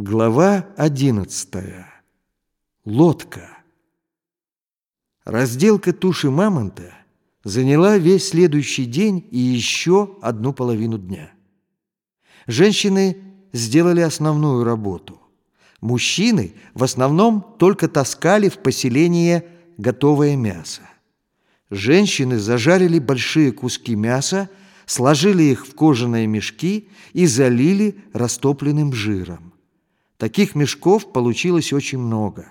Глава одиннадцатая. Лодка. Разделка туши мамонта заняла весь следующий день и еще одну половину дня. Женщины сделали основную работу. Мужчины в основном только таскали в поселение готовое мясо. Женщины зажарили большие куски мяса, сложили их в кожаные мешки и залили растопленным жиром. Таких мешков получилось очень много.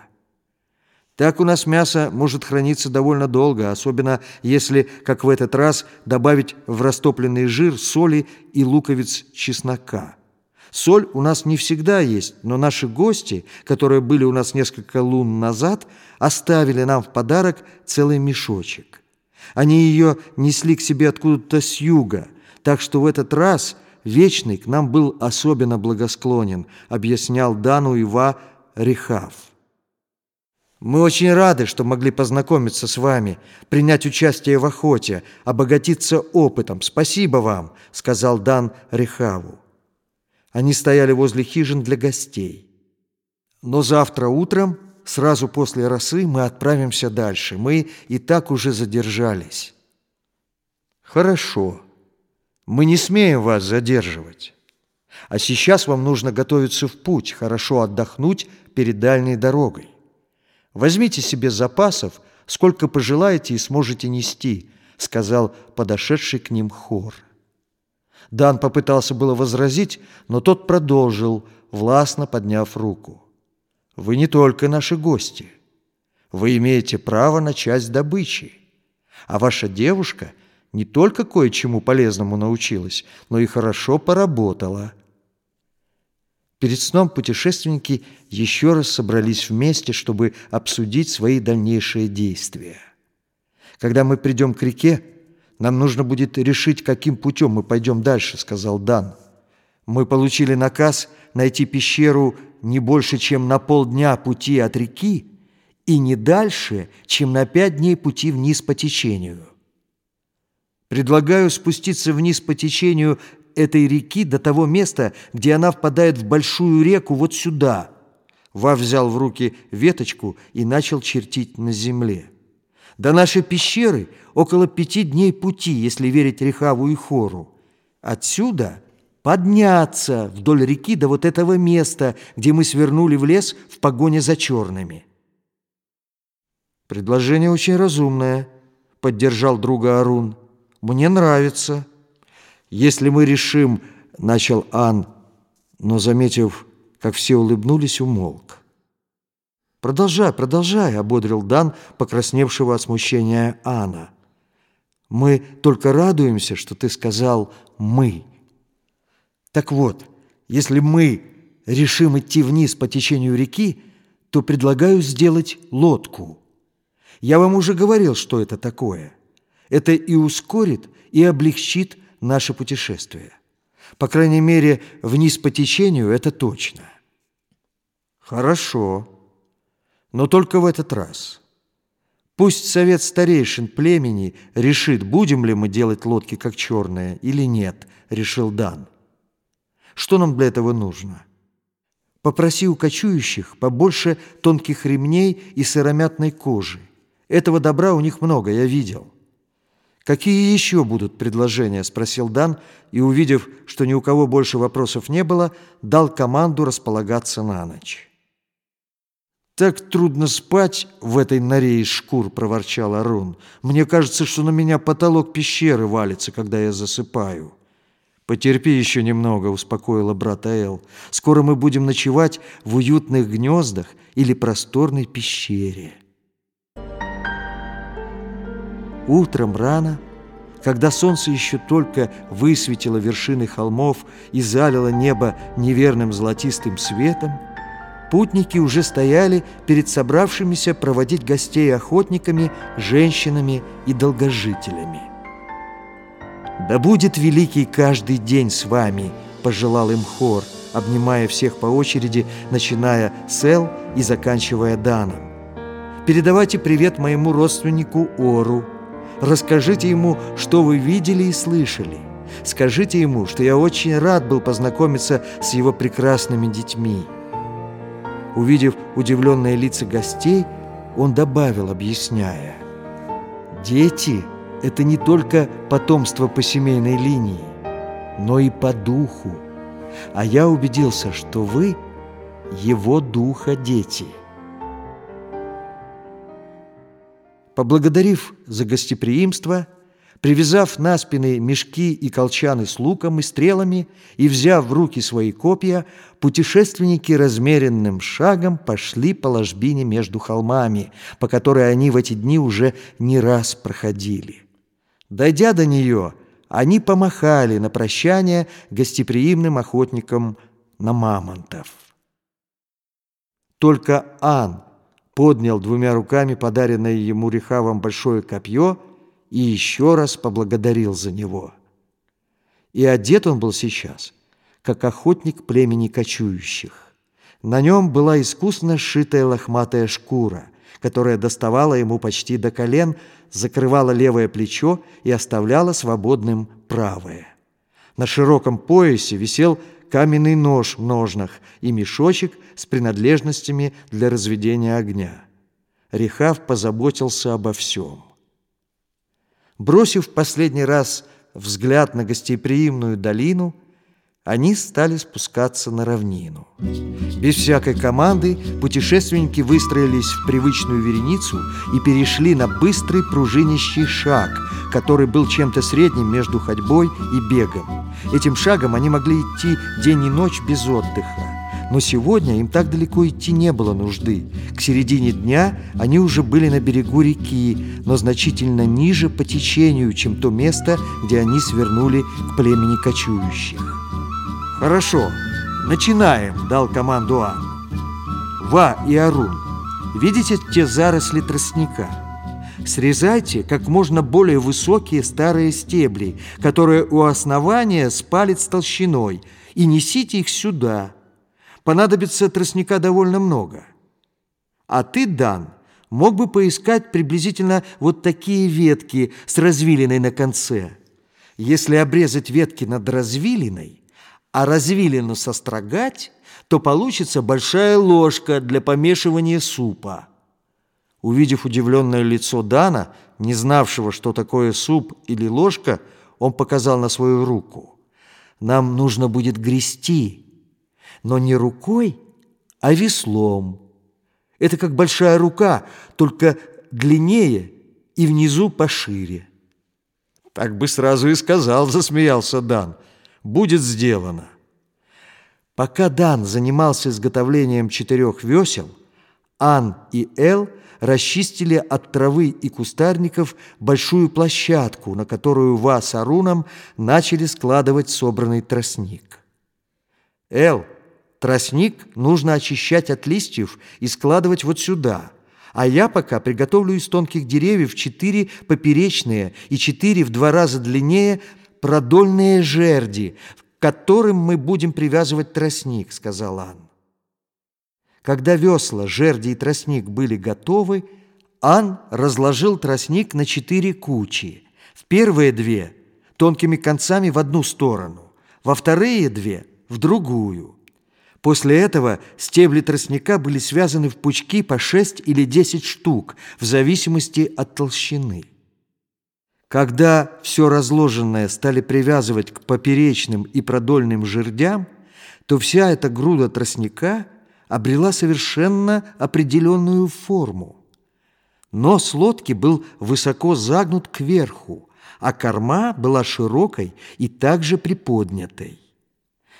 Так у нас мясо может храниться довольно долго, особенно если, как в этот раз, добавить в растопленный жир соли и луковиц чеснока. Соль у нас не всегда есть, но наши гости, которые были у нас несколько лун назад, оставили нам в подарок целый мешочек. Они ее несли к себе откуда-то с юга, так что в этот раз – Вечный к нам был особенно благосклонен, объяснял Дану Ива Рехав. «Мы очень рады, что могли познакомиться с вами, принять участие в охоте, обогатиться опытом. Спасибо вам», — сказал Дан Рехаву. Они стояли возле хижин для гостей. Но завтра утром, сразу после росы, мы отправимся дальше. Мы и так уже задержались. «Хорошо», мы не смеем вас задерживать. А сейчас вам нужно готовиться в путь, хорошо отдохнуть перед дальней дорогой. Возьмите себе запасов, сколько пожелаете и сможете нести, сказал подошедший к ним хор. Дан попытался было возразить, но тот продолжил, властно подняв руку. «Вы не только наши гости. Вы имеете право на часть добычи, а ваша девушка — не только кое-чему полезному научилась, но и хорошо поработала. Перед сном путешественники еще раз собрались вместе, чтобы обсудить свои дальнейшие действия. «Когда мы придем к реке, нам нужно будет решить, каким путем мы пойдем дальше», — сказал Дан. «Мы получили наказ найти пещеру не больше, чем на полдня пути от реки и не дальше, чем на пять дней пути вниз по течению». Предлагаю спуститься вниз по течению этой реки до того места, где она впадает в большую реку вот сюда. Ва взял в руки веточку и начал чертить на земле. До нашей пещеры около пяти дней пути, если верить Рехаву и Хору. Отсюда подняться вдоль реки до вот этого места, где мы свернули в лес в погоне за черными. Предложение очень разумное, поддержал друга Арун. Мне нравится. Если мы решим, — начал Ан, но, заметив, как все улыбнулись, умолк. «Продолжай, продолжай», — ободрил Дан, покрасневшего от смущения Анна. «Мы только радуемся, что ты сказал «мы». Так вот, если мы решим идти вниз по течению реки, то предлагаю сделать лодку. Я вам уже говорил, что это такое. Это и ускорит, и облегчит наше путешествие. По крайней мере, вниз по течению это точно. Хорошо, но только в этот раз. Пусть совет старейшин племени решит, будем ли мы делать лодки как черные или нет, решил Дан. Что нам для этого нужно? Попроси у кочующих побольше тонких ремней и сыромятной кожи. Этого добра у них много, я видел. «Какие еще будут предложения?» – спросил Дан, и, увидев, что ни у кого больше вопросов не было, дал команду располагаться на ночь. «Так трудно спать в этой норе из шкур», – проворчал Арун. «Мне кажется, что на меня потолок пещеры валится, когда я засыпаю». «Потерпи еще немного», – успокоила брата Эл. «Скоро мы будем ночевать в уютных гнездах или просторной пещере». Утром рано, когда солнце еще только высветило вершины холмов и залило небо неверным золотистым светом, путники уже стояли перед собравшимися проводить гостей охотниками, женщинами и долгожителями. «Да будет великий каждый день с вами», — пожелал им хор, обнимая всех по очереди, начиная с Эл и заканчивая Даном. «Передавайте привет моему родственнику Ору», Расскажите ему, что вы видели и слышали. Скажите ему, что я очень рад был познакомиться с его прекрасными детьми. Увидев удивленные лица гостей, он добавил, объясняя, «Дети — это не только потомство по семейной линии, но и по духу. А я убедился, что вы — его духа дети». Поблагодарив за гостеприимство, привязав на спины мешки и колчаны с луком и стрелами и взяв в руки свои копья, путешественники размеренным шагом пошли по ложбине между холмами, по которой они в эти дни уже не раз проходили. Дойдя до нее, они помахали на прощание гостеприимным охотникам на мамонтов. Только Ан поднял двумя руками подаренное ему Рехавом большое копье и еще раз поблагодарил за него. И одет он был сейчас, как охотник племени кочующих. На нем была искусно сшитая лохматая шкура, которая доставала ему почти до колен, закрывала левое плечо и оставляла свободным правое. На широком поясе висел каменный нож в ножнах и мешочек с принадлежностями для разведения огня. Рехав позаботился обо всем. Бросив последний раз взгляд на гостеприимную долину, они стали спускаться на равнину. Без всякой команды путешественники выстроились в привычную вереницу и перешли на быстрый пружинищий шаг, который был чем-то средним между ходьбой и бегом. Этим шагом они могли идти день и ночь без отдыха. Но сегодня им так далеко идти не было нужды. К середине дня они уже были на берегу реки, но значительно ниже по течению, чем то место, где они свернули к племени кочующих. «Хорошо, начинаем», — дал команду Ан. «Ва и Арун, видите те заросли тростника? Срезайте как можно более высокие старые стебли, которые у основания с толщиной, и несите их сюда. Понадобится тростника довольно много. А ты, Дан, мог бы поискать приблизительно вот такие ветки с развилиной на конце. Если обрезать ветки над развилиной, а развилину сострогать, то получится большая ложка для помешивания супа. Увидев удивленное лицо Дана, не знавшего, что такое суп или ложка, он показал на свою руку. «Нам нужно будет грести, но не рукой, а веслом. Это как большая рука, только длиннее и внизу пошире». «Так бы сразу и сказал», — засмеялся Дан будет сделано. Пока Дан занимался изготовлением четырех весел, Ан и Эл расчистили от травы и кустарников большую площадку, на которую Ва с Аруном начали складывать собранный тростник. «Эл, тростник нужно очищать от листьев и складывать вот сюда», а я пока приготовлю из тонких деревьев четыре поперечные и четыре в два раза длиннее продольные жерди, к которым мы будем привязывать тростник», — сказал Ан. Когда весла, жерди и тростник были готовы, Ан разложил тростник на четыре кучи. В первые две — тонкими концами в одну сторону, во вторые две — в другую. После этого стебли тростника были связаны в пучки по шесть или десять штук, в зависимости от толщины. Когда все разложенное стали привязывать к поперечным и продольным жердям, то вся эта груда тростника обрела совершенно определенную форму. Нос лодки был высоко загнут кверху, а корма была широкой и также приподнятой.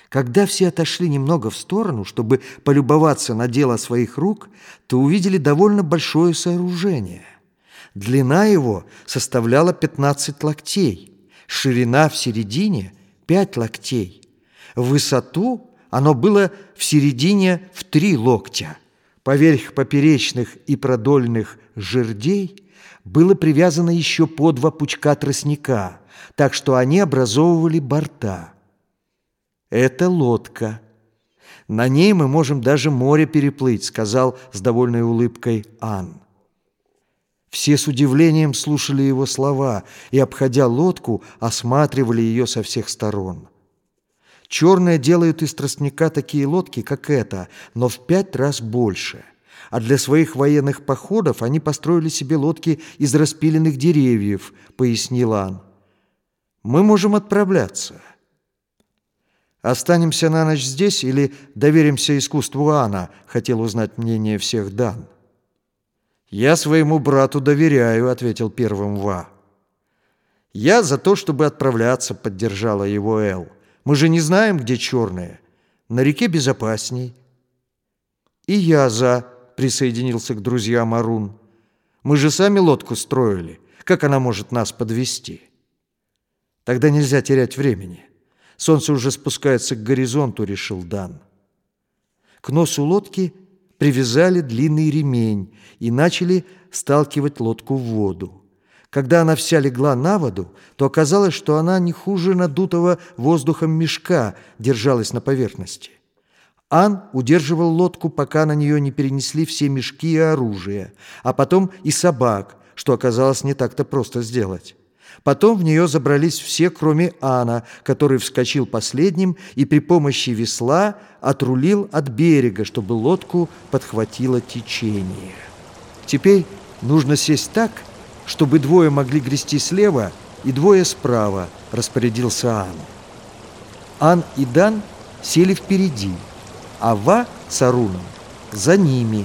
Когда все отошли немного в сторону, чтобы полюбоваться на дело своих рук, то увидели довольно большое сооружение – Длина его составляла 15 локтей, ширина в середине 5 локтей. В высоту оно было в середине в 3 локтя. Поверх поперечных и продольных жердей было привязано еще по два пучка тростника, так что они образовывали борта. Это лодка. На ней мы можем даже море переплыть, сказал с довольной улыбкой Ан. Все с удивлением слушали его слова и, обходя лодку, осматривали ее со всех сторон. Черные делают из тростника такие лодки, как эта, но в пять раз больше. А для своих военных походов они построили себе лодки из распиленных деревьев, пояснил Ан. Мы можем отправляться. Останемся на ночь здесь или доверимся искусству Ана, хотел узнать мнение всех Дан. Я своему брату доверяю, ответил первым Ва. Я за то, чтобы отправляться, поддержала его Эл. Мы же не знаем, где черные. На реке безопасней. И я за, присоединился к друзьям Арун. Мы же сами лодку строили. Как она может нас подвести? Тогда нельзя терять времени. Солнце уже спускается к горизонту, решил Дан. К носу лодки привязали длинный ремень и начали сталкивать лодку в воду. Когда она вся легла на воду, то оказалось, что она не хуже надутого воздухом мешка держалась на поверхности. Ан удерживал лодку, пока на нее не перенесли все мешки и оружие, а потом и собак, что оказалось не так-то просто сделать. Потом в нее забрались все, кроме Ана, который вскочил последним и при помощи весла отрулил от берега, чтобы лодку подхватило течение. Теперь нужно сесть так, чтобы двое могли грести слева и двое справа, распорядился Ан. Ан и Дан сели впереди, а Ва с Аруном за ними.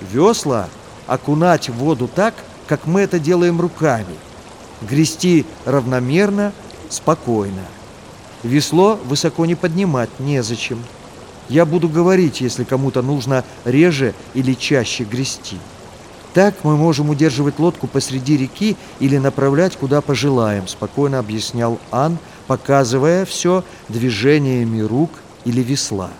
Весла окунать в воду так, как мы это делаем руками. Грести равномерно, спокойно. Весло высоко не поднимать незачем. Я буду говорить, если кому-то нужно реже или чаще грести. Так мы можем удерживать лодку посреди реки или направлять, куда пожелаем, спокойно объяснял Ан, показывая все движениями рук или весла.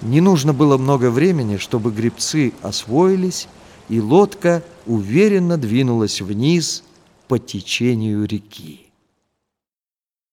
Не нужно было много времени, чтобы гребцы освоились, и лодка уверенно двинулась вниз по течению реки.